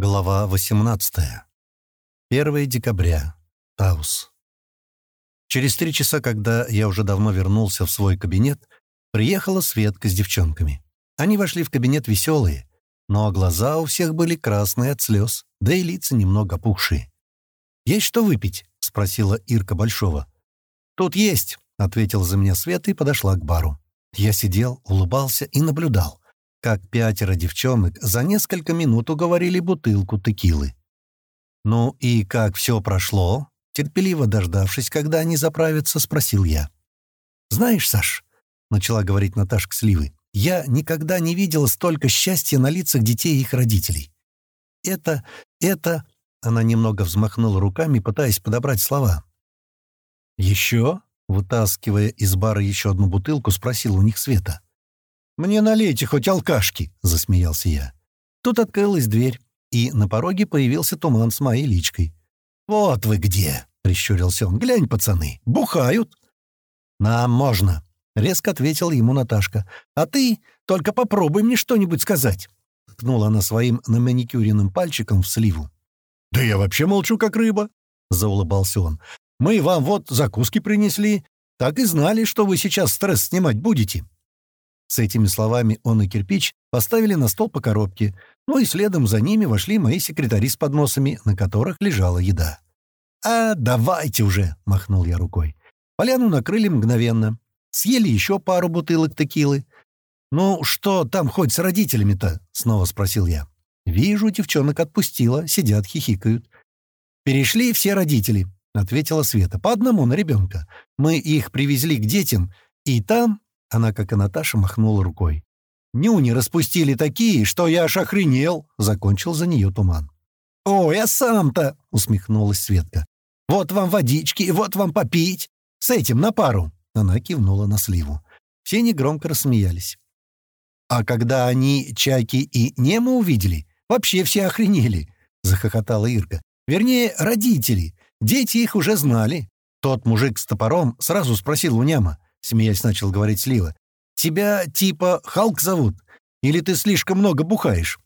Глава 18. 1 декабря. Таус. Через три часа, когда я уже давно вернулся в свой кабинет, приехала Светка с девчонками. Они вошли в кабинет веселые, но глаза у всех были красные от слез, да и лица немного опухшие. «Есть что выпить?» — спросила Ирка Большого. «Тут есть», — ответил за меня Света и подошла к бару. Я сидел, улыбался и наблюдал как пятеро девчонок за несколько минут уговорили бутылку текилы. «Ну и как все прошло?» Терпеливо дождавшись, когда они заправятся, спросил я. «Знаешь, Саш», — начала говорить Наташка Сливы, «я никогда не видела столько счастья на лицах детей и их родителей. Это... это...» Она немного взмахнула руками, пытаясь подобрать слова. «Еще?» — вытаскивая из бара еще одну бутылку, спросил у них Света. «Мне налейте хоть алкашки», — засмеялся я. Тут открылась дверь, и на пороге появился туман с моей личкой. «Вот вы где!» — прищурился он. «Глянь, пацаны, бухают!» «Нам можно», — резко ответила ему Наташка. «А ты только попробуй мне что-нибудь сказать!» Ткнула она своим наманикюренным пальчиком в сливу. «Да я вообще молчу, как рыба!» — заулыбался он. «Мы вам вот закуски принесли. Так и знали, что вы сейчас стресс снимать будете. С этими словами он и кирпич поставили на стол по коробке, ну и следом за ними вошли мои секретари с подносами, на которых лежала еда. «А, давайте уже!» — махнул я рукой. Поляну накрыли мгновенно. Съели еще пару бутылок текилы. «Ну, что там хоть с родителями-то?» — снова спросил я. «Вижу, девчонок отпустила, сидят, хихикают». «Перешли все родители», — ответила Света, — «по одному на ребенка. Мы их привезли к детям, и там она, как и Наташа, махнула рукой. «Нюни распустили такие, что я аж охренел!» — закончил за нее туман. «О, я сам-то!» — усмехнулась Светка. «Вот вам водички, вот вам попить! С этим на пару!» Она кивнула на сливу. Все негромко рассмеялись. «А когда они Чаки и Нему увидели, вообще все охренели!» — захохотала Ирка. «Вернее, родители. Дети их уже знали. Тот мужик с топором сразу спросил у Няма. — смеясь начал говорить Слива. «Тебя типа Халк зовут? Или ты слишком много бухаешь?»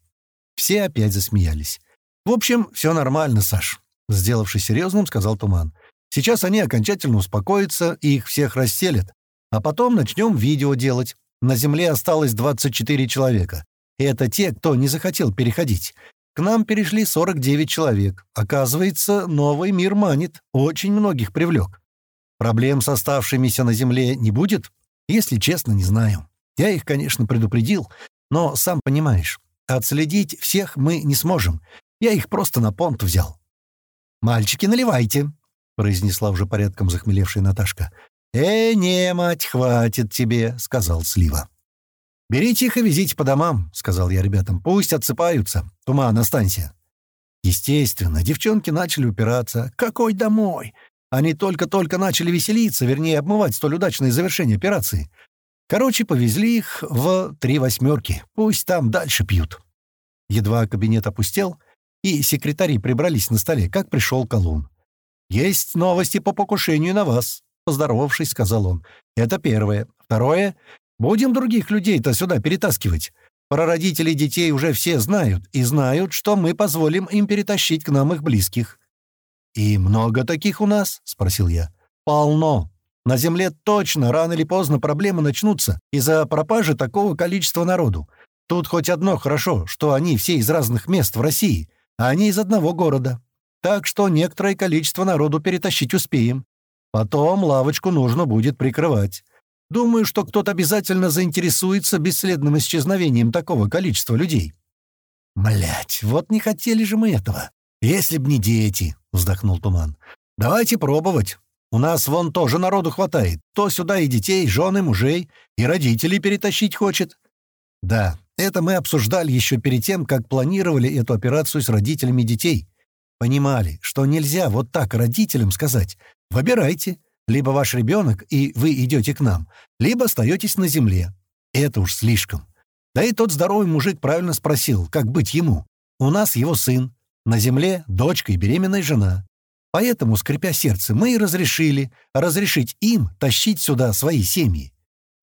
Все опять засмеялись. «В общем, все нормально, Саш», — сделавшись серьезным, сказал Туман. «Сейчас они окончательно успокоятся и их всех расселят. А потом начнем видео делать. На Земле осталось 24 человека. И это те, кто не захотел переходить. К нам перешли 49 человек. Оказывается, новый мир манит. Очень многих привлек. Проблем с оставшимися на земле не будет? Если честно, не знаю. Я их, конечно, предупредил, но, сам понимаешь, отследить всех мы не сможем. Я их просто на понт взял. «Мальчики, наливайте», — произнесла уже порядком захмелевшая Наташка. «Э, не, мать, хватит тебе», — сказал Слива. «Берите их и везите по домам», — сказал я ребятам. «Пусть отсыпаются. Туман, останься». Естественно, девчонки начали упираться. «Какой домой? Они только-только начали веселиться, вернее, обмывать столь удачное завершение операции. Короче, повезли их в три восьмерки. Пусть там дальше пьют. Едва кабинет опустел, и секретари прибрались на столе, как пришел колун. «Есть новости по покушению на вас», — поздоровавшись, сказал он. «Это первое. Второе. Будем других людей-то сюда перетаскивать. Про родителей детей уже все знают, и знают, что мы позволим им перетащить к нам их близких. «И много таких у нас?» — спросил я. «Полно. На Земле точно рано или поздно проблемы начнутся из-за пропажи такого количества народу. Тут хоть одно хорошо, что они все из разных мест в России, а они из одного города. Так что некоторое количество народу перетащить успеем. Потом лавочку нужно будет прикрывать. Думаю, что кто-то обязательно заинтересуется бесследным исчезновением такого количества людей». Блять, вот не хотели же мы этого. Если б не дети, — вздохнул Туман. «Давайте пробовать. У нас вон тоже народу хватает. То сюда и детей, жены, мужей, и родителей перетащить хочет». «Да, это мы обсуждали еще перед тем, как планировали эту операцию с родителями детей. Понимали, что нельзя вот так родителям сказать «выбирайте». Либо ваш ребенок, и вы идете к нам, либо остаетесь на земле. Это уж слишком. Да и тот здоровый мужик правильно спросил, как быть ему. У нас его сын, на земле дочка и беременная жена. Поэтому, скрипя сердце, мы и разрешили разрешить им тащить сюда свои семьи.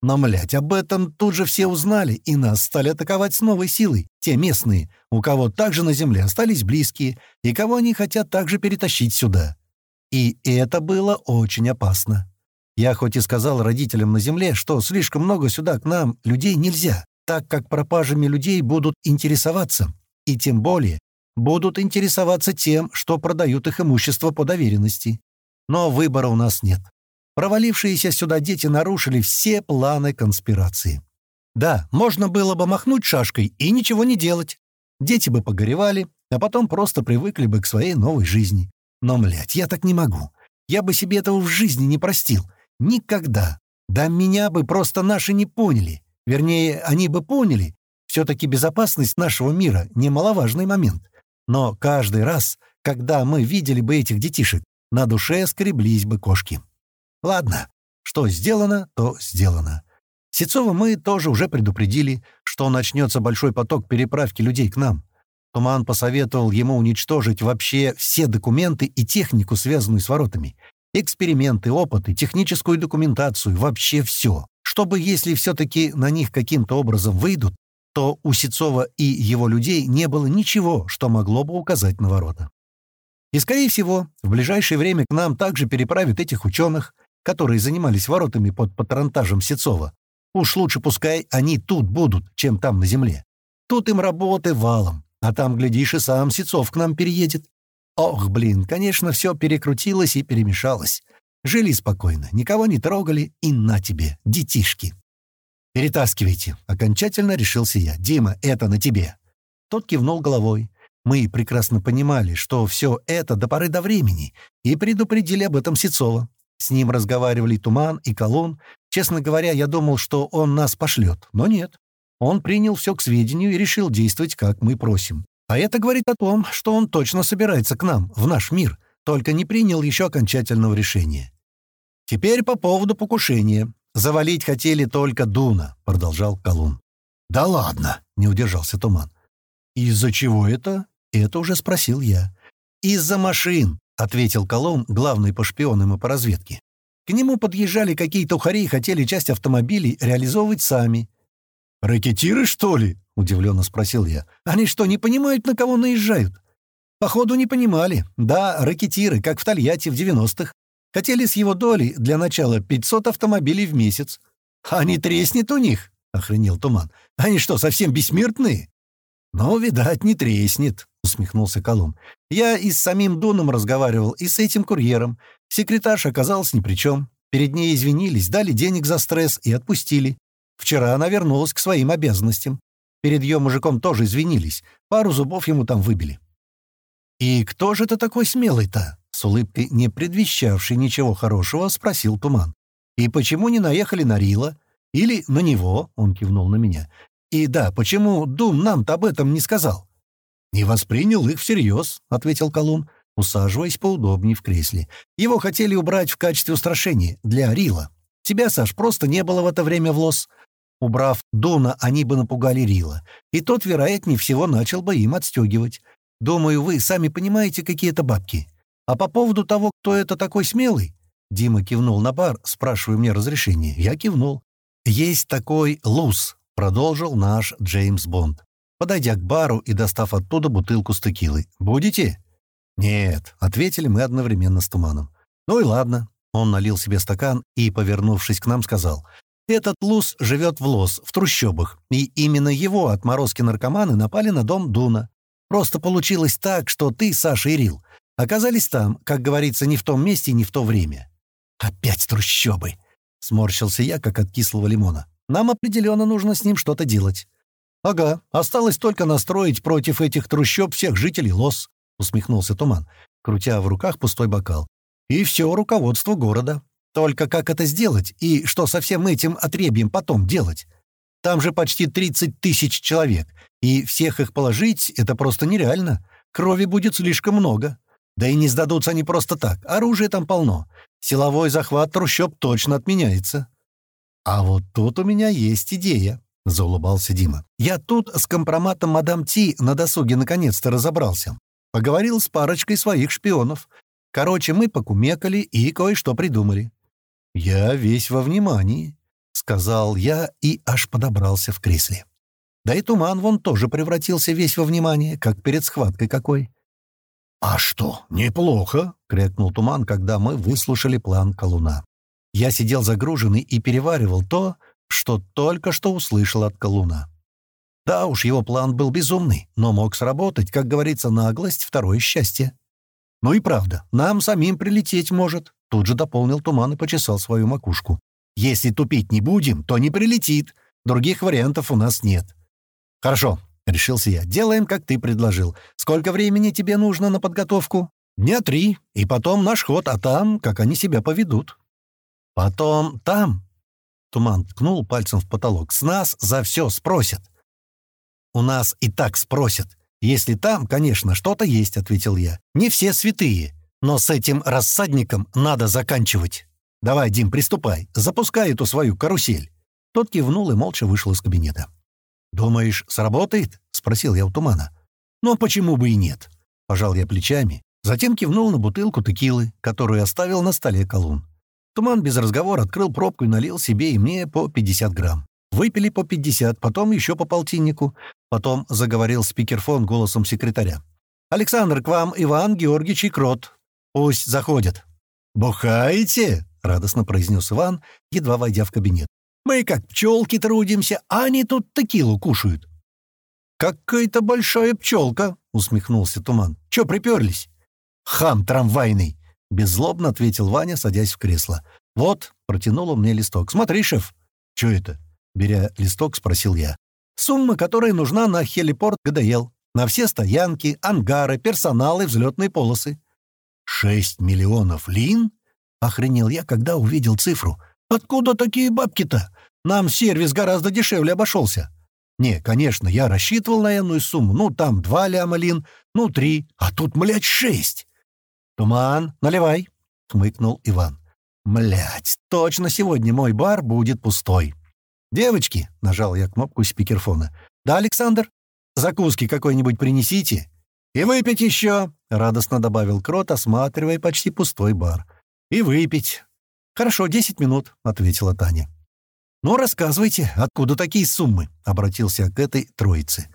Но, млядь, об этом тут же все узнали, и нас стали атаковать с новой силой. Те местные, у кого также на земле остались близкие, и кого они хотят также перетащить сюда. И это было очень опасно. Я хоть и сказал родителям на земле, что слишком много сюда к нам людей нельзя, так как пропажами людей будут интересоваться, и тем более будут интересоваться тем, что продают их имущество по доверенности. Но выбора у нас нет. Провалившиеся сюда дети нарушили все планы конспирации. Да, можно было бы махнуть шашкой и ничего не делать. Дети бы погоревали, а потом просто привыкли бы к своей новой жизни. Но, млядь, я так не могу. Я бы себе этого в жизни не простил. Никогда. Да меня бы просто наши не поняли. Вернее, они бы поняли. Все-таки безопасность нашего мира — немаловажный момент. Но каждый раз, когда мы видели бы этих детишек, на душе скреблись бы кошки. Ладно, что сделано, то сделано. Сецова мы тоже уже предупредили, что начнется большой поток переправки людей к нам. Туман посоветовал ему уничтожить вообще все документы и технику, связанную с воротами. Эксперименты, опыты, техническую документацию, вообще все. Чтобы, если все-таки на них каким-то образом выйдут, то у Сецова и его людей не было ничего, что могло бы указать на ворота. И, скорее всего, в ближайшее время к нам также переправят этих ученых, которые занимались воротами под патронтажем Сецова. Уж лучше пускай они тут будут, чем там на земле. Тут им работы валом, а там, глядишь, и сам Сецов к нам переедет. Ох, блин, конечно, все перекрутилось и перемешалось. Жили спокойно, никого не трогали, и на тебе, детишки. «Перетаскивайте», — окончательно решился я. «Дима, это на тебе». Тот кивнул головой. Мы прекрасно понимали, что все это до поры до времени, и предупредили об этом Сецова. С ним разговаривали Туман и Колон. Честно говоря, я думал, что он нас пошлет, но нет. Он принял все к сведению и решил действовать, как мы просим. А это говорит о том, что он точно собирается к нам, в наш мир, только не принял еще окончательного решения. «Теперь по поводу покушения. Завалить хотели только Дуна», — продолжал Колун. «Да ладно», — не удержался Туман. «Из-за чего это?» — это уже спросил я. «Из-за машин ответил Колон, главный по шпионам и по разведке. К нему подъезжали какие-то ухари и хотели часть автомобилей реализовывать сами. «Ракетиры, что ли?» — удивленно спросил я. «Они что, не понимают, на кого наезжают?» «Походу, не понимали. Да, ракетиры, как в Тольятти в 90-х. Хотели с его долей для начала 500 автомобилей в месяц. А не треснет у них?» — охренел Туман. «Они что, совсем бессмертные?» «Ну, видать, не треснет», — усмехнулся Колумб. «Я и с самим Дуном разговаривал, и с этим курьером. Секретарша оказалась ни при чем. Перед ней извинились, дали денег за стресс и отпустили. Вчера она вернулась к своим обязанностям. Перед ее мужиком тоже извинились. Пару зубов ему там выбили». «И кто же это такой смелый-то?» С улыбкой, не предвещавший ничего хорошего, спросил Туман. «И почему не наехали на Рила? Или на него?» — он кивнул на меня. «И да, почему Дум нам-то об этом не сказал?» «Не воспринял их всерьез», — ответил Колун, усаживаясь поудобнее в кресле. «Его хотели убрать в качестве устрашения для Рила. Тебя, Саш, просто не было в это время в лос. Убрав Дуна, они бы напугали Рила, и тот, вероятнее всего, начал бы им отстегивать. Думаю, вы сами понимаете, какие это бабки. А по поводу того, кто это такой смелый...» Дима кивнул на бар, спрашивая мне разрешение. Я кивнул. «Есть такой Луз», — продолжил наш Джеймс Бонд подойдя к бару и достав оттуда бутылку с текилой. «Будете?» «Нет», — ответили мы одновременно с Туманом. «Ну и ладно». Он налил себе стакан и, повернувшись к нам, сказал. «Этот лус живет в лос, в трущобах, и именно его отморозки-наркоманы напали на дом Дуна. Просто получилось так, что ты, Саша и Рил, оказались там, как говорится, не в том месте и не в то время». «Опять трущобы!» — сморщился я, как от кислого лимона. «Нам определенно нужно с ним что-то делать». «Ага, осталось только настроить против этих трущоб всех жителей Лос», — усмехнулся Туман, крутя в руках пустой бокал. «И все руководство города. Только как это сделать и что со всем этим отребьем потом делать? Там же почти 30 тысяч человек, и всех их положить — это просто нереально. Крови будет слишком много. Да и не сдадутся они просто так, оружия там полно. Силовой захват трущоб точно отменяется». «А вот тут у меня есть идея», — заулыбался Дима. «Я тут с компроматом мадам Ти на досуге наконец-то разобрался. Поговорил с парочкой своих шпионов. Короче, мы покумекали и кое-что придумали». «Я весь во внимании», — сказал я и аж подобрался в кресле. Да и туман вон тоже превратился весь во внимание, как перед схваткой какой. «А что, неплохо!» — крикнул туман, когда мы выслушали план колуна. Я сидел загруженный и переваривал то, что только что услышал от колуна. Да уж, его план был безумный, но мог сработать, как говорится, наглость — второе счастье. Ну и правда, нам самим прилететь может. Тут же дополнил туман и почесал свою макушку. Если тупить не будем, то не прилетит. Других вариантов у нас нет. Хорошо, — решился я. «Делаем, как ты предложил. Сколько времени тебе нужно на подготовку?» «Дня три, и потом наш ход, а там, как они себя поведут». «Потом там...» Туман ткнул пальцем в потолок. «С нас за все спросят». «У нас и так спросят. Если там, конечно, что-то есть», — ответил я. «Не все святые, но с этим рассадником надо заканчивать. Давай, Дим, приступай. Запускай эту свою карусель». Тот кивнул и молча вышел из кабинета. «Думаешь, сработает?» — спросил я у тумана. «Ну, почему бы и нет?» — пожал я плечами. Затем кивнул на бутылку текилы, которую оставил на столе колун. Туман без разговора открыл пробку и налил себе и мне по 50 грамм. Выпили по 50, потом еще по полтиннику. Потом заговорил спикерфон голосом секретаря. «Александр, к вам Иван Георгиевич и Крот. Пусть заходят». «Бухаете?» — радостно произнес Иван, едва войдя в кабинет. Мы как пчелки трудимся, а они тут текилу кушают». «Какая-то большая пчелка», — усмехнулся Туман. «Чё приперлись?» «Хам трамвайный», — беззлобно ответил Ваня, садясь в кресло. «Вот», — протянул он мне листок. «Смотри, шеф». «Чё это?» — беря листок, спросил я. «Сумма, которая нужна на хелипорт ГДЛ. На все стоянки, ангары, персонал и взлетные полосы». «Шесть миллионов лин?» — охренел я, когда увидел цифру. Откуда такие бабки-то? Нам сервис гораздо дешевле обошелся. Не, конечно, я рассчитывал на энную сумму. Ну, там два ляма лин, ну, три, а тут, млядь, шесть. «Туман, наливай», — хмыкнул Иван. «Млядь, точно сегодня мой бар будет пустой». «Девочки», — нажал я кнопку спикерфона. «Да, Александр? Закуски какой-нибудь принесите?» «И выпить еще», — радостно добавил Крот, осматривая почти пустой бар. «И выпить. «Хорошо, десять минут», — ответила Таня. «Ну, рассказывайте, откуда такие суммы?» — обратился к этой троице.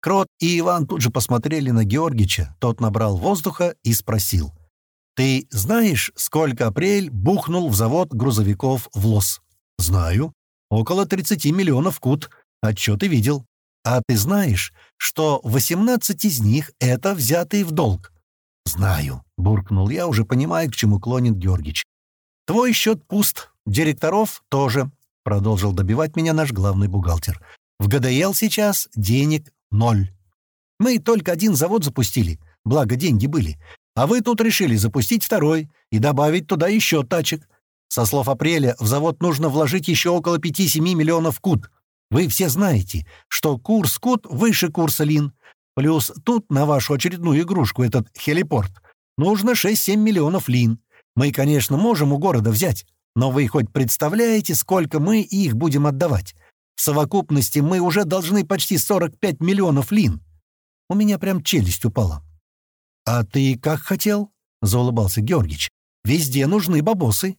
Крот и Иван тут же посмотрели на Георгича. Тот набрал воздуха и спросил. «Ты знаешь, сколько апрель бухнул в завод грузовиков в Лос?» «Знаю. Около 30 миллионов кут. Отчеты видел. А ты знаешь, что 18 из них — это взятые в долг?» «Знаю», — буркнул я, уже понимая, к чему клонит Георгич. «Твой счет пуст, директоров тоже», — продолжил добивать меня наш главный бухгалтер. «В ГДЛ сейчас денег ноль. Мы только один завод запустили, благо деньги были. А вы тут решили запустить второй и добавить туда еще тачек. Со слов апреля в завод нужно вложить еще около 5-7 миллионов кут. Вы все знаете, что курс кут выше курса лин. Плюс тут на вашу очередную игрушку, этот хелипорт, нужно 6-7 миллионов лин. Мы, конечно, можем у города взять, но вы хоть представляете, сколько мы их будем отдавать? В совокупности мы уже должны почти 45 миллионов лин. У меня прям челюсть упала. «А ты как хотел?» — заулыбался Георгич. «Везде нужны бабосы».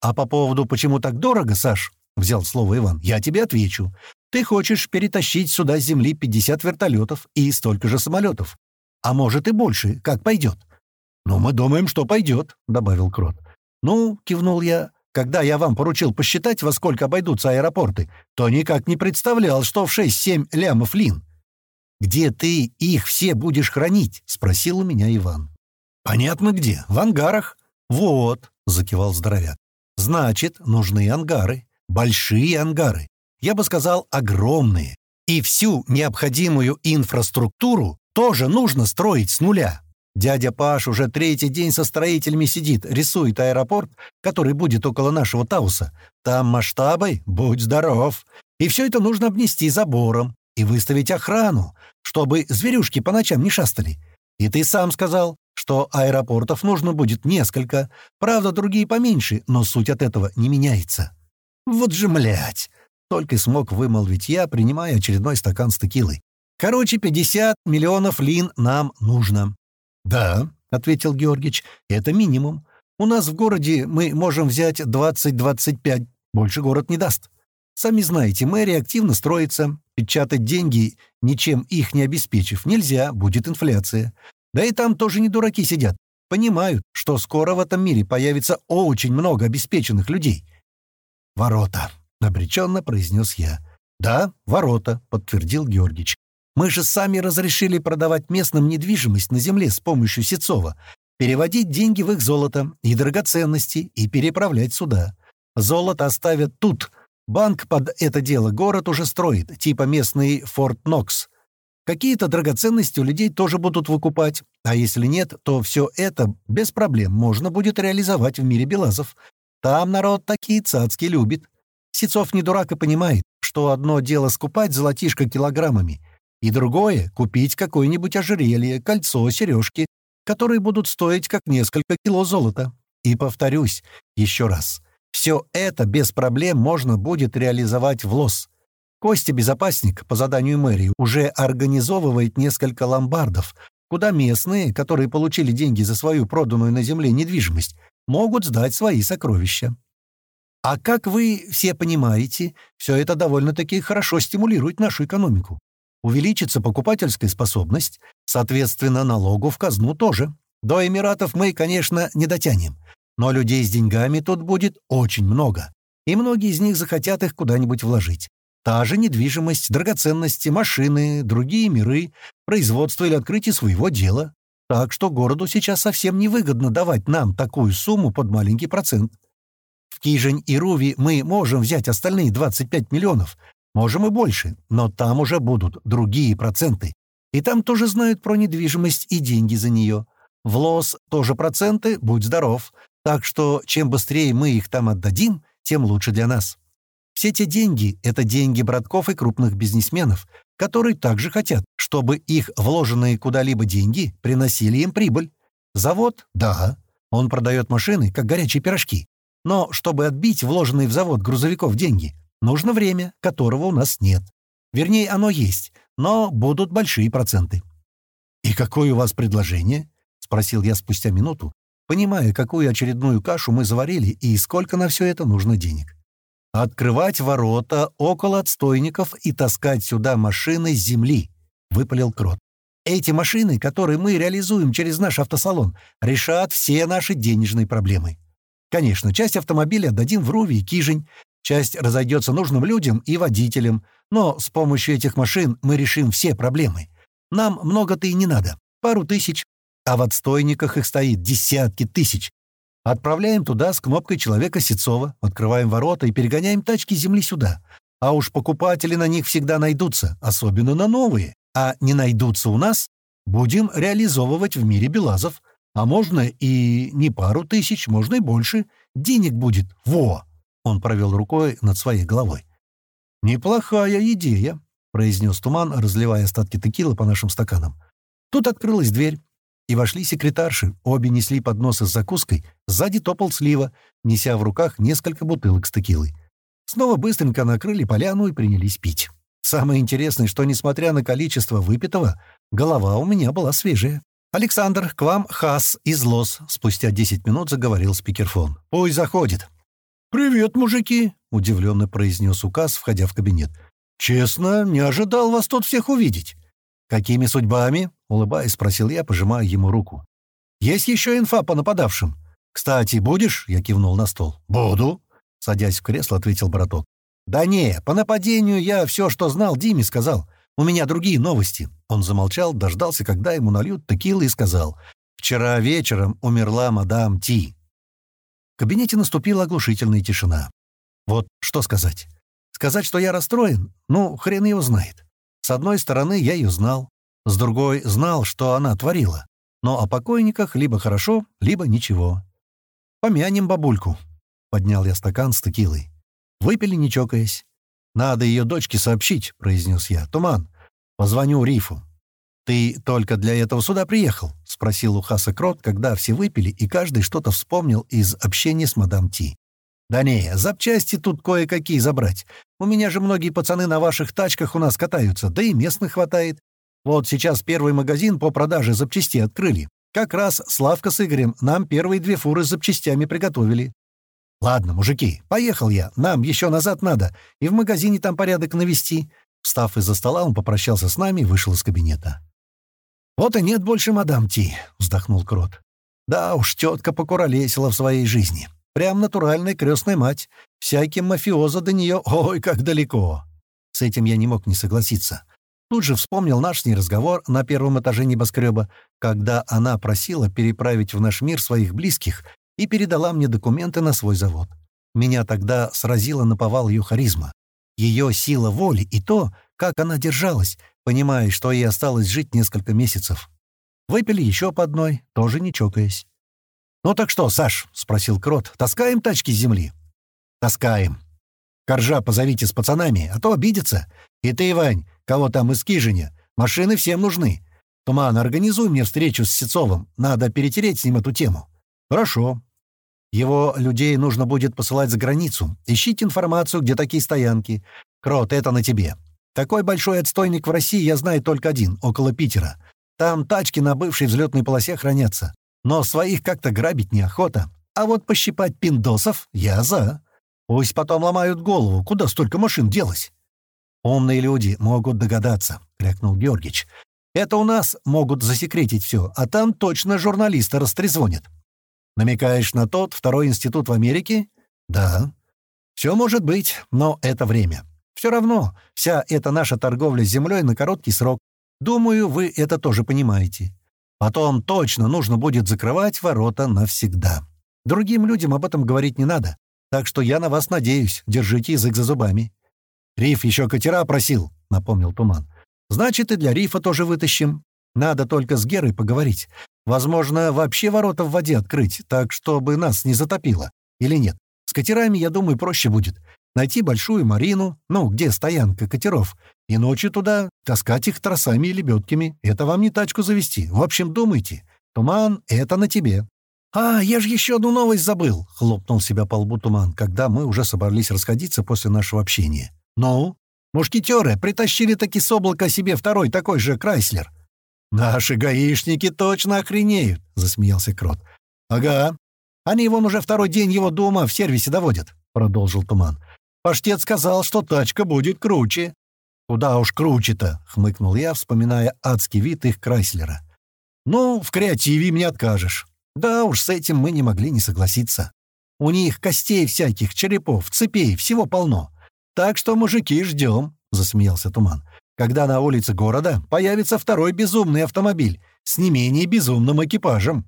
«А по поводу, почему так дорого, Саш?» — взял слово Иван. «Я тебе отвечу. Ты хочешь перетащить сюда с земли 50 вертолетов и столько же самолетов. А может и больше, как пойдет. «Ну, мы думаем, что пойдет», — добавил Крот. «Ну», — кивнул я, — «когда я вам поручил посчитать, во сколько обойдутся аэропорты, то никак не представлял, что в 6-7 лямов лин». «Где ты их все будешь хранить?» — спросил у меня Иван. «Понятно где. В ангарах». «Вот», — закивал здоровяк. «Значит, нужны ангары. Большие ангары. Я бы сказал, огромные. И всю необходимую инфраструктуру тоже нужно строить с нуля. Дядя Паш уже третий день со строителями сидит, рисует аэропорт, который будет около нашего Тауса. Там масштабы, будь здоров. И все это нужно обнести забором и выставить охрану, чтобы зверюшки по ночам не шастали. И ты сам сказал, что аэропортов нужно будет несколько, правда, другие поменьше, но суть от этого не меняется. Вот же, млять! Только смог вымолвить я, принимая очередной стакан с текилой. Короче, 50 миллионов лин нам нужно. «Да», — ответил Георгич, — «это минимум. У нас в городе мы можем взять 20-25, больше город не даст». Сами знаете, мэрия активно строится. Печатать деньги, ничем их не обеспечив, нельзя, будет инфляция. Да и там тоже не дураки сидят. Понимают, что скоро в этом мире появится очень много обеспеченных людей. «Ворота», — обреченно произнес я. «Да, ворота», — подтвердил Георгич. «Мы же сами разрешили продавать местным недвижимость на земле с помощью Сецова, переводить деньги в их золото и драгоценности и переправлять сюда. Золото оставят тут. Банк под это дело город уже строит, типа местный Форт Нокс. Какие-то драгоценности у людей тоже будут выкупать, а если нет, то все это без проблем можно будет реализовать в мире Белазов. Там народ такие цацки любит. Сецов не дурак и понимает, что одно дело скупать золотишко килограммами, и другое — купить какое-нибудь ожерелье, кольцо, сережки, которые будут стоить как несколько кило золота. И повторюсь еще раз, все это без проблем можно будет реализовать в лос. Костя Безопасник по заданию мэрии уже организовывает несколько ломбардов, куда местные, которые получили деньги за свою проданную на земле недвижимость, могут сдать свои сокровища. А как вы все понимаете, все это довольно-таки хорошо стимулирует нашу экономику. Увеличится покупательская способность, соответственно, налогу в казну тоже. До Эмиратов мы, конечно, не дотянем, но людей с деньгами тут будет очень много, и многие из них захотят их куда-нибудь вложить. Та же недвижимость, драгоценности, машины, другие миры, производство или открытие своего дела. Так что городу сейчас совсем невыгодно давать нам такую сумму под маленький процент. В Кижень и Руви мы можем взять остальные 25 миллионов, можем и больше, но там уже будут другие проценты. И там тоже знают про недвижимость и деньги за нее. В Лос тоже проценты, будь здоров. Так что чем быстрее мы их там отдадим, тем лучше для нас. Все те деньги — это деньги братков и крупных бизнесменов, которые также хотят, чтобы их вложенные куда-либо деньги приносили им прибыль. Завод — да, он продает машины, как горячие пирожки. Но чтобы отбить вложенные в завод грузовиков деньги, нужно время, которого у нас нет. Вернее, оно есть, но будут большие проценты. «И какое у вас предложение?» — спросил я спустя минуту, понимая, какую очередную кашу мы заварили и сколько на все это нужно денег открывать ворота около отстойников и таскать сюда машины с земли», — выпалил Крот. «Эти машины, которые мы реализуем через наш автосалон, решат все наши денежные проблемы. Конечно, часть автомобилей отдадим в Руви и Кижень, часть разойдется нужным людям и водителям, но с помощью этих машин мы решим все проблемы. Нам много-то и не надо, пару тысяч, а в отстойниках их стоит десятки тысяч, Отправляем туда с кнопкой человека Сецова, открываем ворота и перегоняем тачки земли сюда. А уж покупатели на них всегда найдутся, особенно на новые. А не найдутся у нас, будем реализовывать в мире Белазов. А можно и не пару тысяч, можно и больше. Денег будет. Во!» Он провел рукой над своей головой. «Неплохая идея», — произнес Туман, разливая остатки текилы по нашим стаканам. Тут открылась дверь, и вошли секретарши, обе несли подносы с закуской, сзади топал слива, неся в руках несколько бутылок с текилой. Снова быстренько накрыли поляну и принялись пить. Самое интересное, что, несмотря на количество выпитого, голова у меня была свежая. «Александр, к вам Хас из Лос», — спустя 10 минут заговорил спикерфон. «Пусть заходит». «Привет, мужики», — удивленно произнес указ, входя в кабинет. «Честно, не ожидал вас тут всех увидеть». «Какими судьбами?» — улыбаясь, спросил я, пожимая ему руку. «Есть еще инфа по нападавшим. Кстати, будешь?» — я кивнул на стол. «Буду», — садясь в кресло, ответил браток. «Да не, по нападению я все, что знал, Диме сказал. У меня другие новости». Он замолчал, дождался, когда ему нальют текилы и сказал. «Вчера вечером умерла мадам Ти». В кабинете наступила оглушительная тишина. Вот что сказать. Сказать, что я расстроен? Ну, хрен его знает. С одной стороны, я ее знал. С другой — знал, что она творила. Но о покойниках либо хорошо, либо ничего. «Помянем бабульку», — поднял я стакан с текилой. Выпили, не чокаясь. «Надо ее дочке сообщить», — произнес я. «Туман, позвоню Рифу». «Ты только для этого сюда приехал?» — спросил у Хаса Крот, когда все выпили, и каждый что-то вспомнил из общения с мадам Ти. «Да не, запчасти тут кое-какие забрать. У меня же многие пацаны на ваших тачках у нас катаются, да и местных хватает. Вот сейчас первый магазин по продаже запчастей открыли. Как раз Славка с Игорем нам первые две фуры с запчастями приготовили». «Ладно, мужики, поехал я. Нам еще назад надо. И в магазине там порядок навести». Встав из-за стола, он попрощался с нами и вышел из кабинета. «Вот и нет больше мадам Ти», — вздохнул Крот. «Да уж, тетка покуролесила в своей жизни. Прям натуральная крестная мать. Всяким мафиоза до нее, ой, как далеко». С этим я не мог не согласиться. Тут же вспомнил наш с ней разговор на первом этаже небоскреба, когда она просила переправить в наш мир своих близких и передала мне документы на свой завод. Меня тогда сразила наповал ее харизма. Ее сила воли и то, как она держалась, понимая, что ей осталось жить несколько месяцев. Выпили еще по одной, тоже не чокаясь. «Ну так что, Саш?» — спросил Крот. «Таскаем тачки с земли?» «Таскаем. Коржа позовите с пацанами, а то обидится. И ты, Вань, кого там из Кижиня. Машины всем нужны. Туман, организуй мне встречу с Сецовым. Надо перетереть с ним эту тему». «Хорошо. Его людей нужно будет посылать за границу. Ищите информацию, где такие стоянки. Крот, это на тебе. Такой большой отстойник в России я знаю только один, около Питера. Там тачки на бывшей взлетной полосе хранятся. Но своих как-то грабить неохота. А вот пощипать пиндосов я за. Пусть потом ломают голову, куда столько машин делось. «Умные люди могут догадаться», — крякнул Георгич. «Это у нас могут засекретить все, а там точно журналисты растрезвонят. Намекаешь на тот второй институт в Америке? Да. Все может быть, но это время. Все равно, вся эта наша торговля с землей на короткий срок. Думаю, вы это тоже понимаете. Потом точно нужно будет закрывать ворота навсегда. Другим людям об этом говорить не надо. Так что я на вас надеюсь. Держите язык за зубами. Риф еще катера просил, — напомнил Туман. Значит, и для Рифа тоже вытащим. Надо только с Герой поговорить. Возможно, вообще ворота в воде открыть, так чтобы нас не затопило. Или нет? С катерами, я думаю, проще будет. Найти большую марину, ну, где стоянка катеров, и ночью туда таскать их тросами и лебедками. Это вам не тачку завести. В общем, думайте. Туман — это на тебе. «А, я же еще одну новость забыл!» — хлопнул себя по лбу Туман, когда мы уже собрались расходиться после нашего общения. «Ну? Мушкетеры притащили таки с облака себе второй такой же Крайслер. «Наши гаишники точно охренеют», — засмеялся Крот. «Ага. Они вон уже второй день его дома в сервисе доводят», — продолжил Туман. «Паштет сказал, что тачка будет круче». «Куда уж круче-то», — хмыкнул я, вспоминая адский вид их Крайслера. «Ну, в креативе мне откажешь. Да уж, с этим мы не могли не согласиться. У них костей всяких, черепов, цепей, всего полно. Так что, мужики, ждем», — засмеялся Туман когда на улице города появится второй безумный автомобиль с не менее безумным экипажем.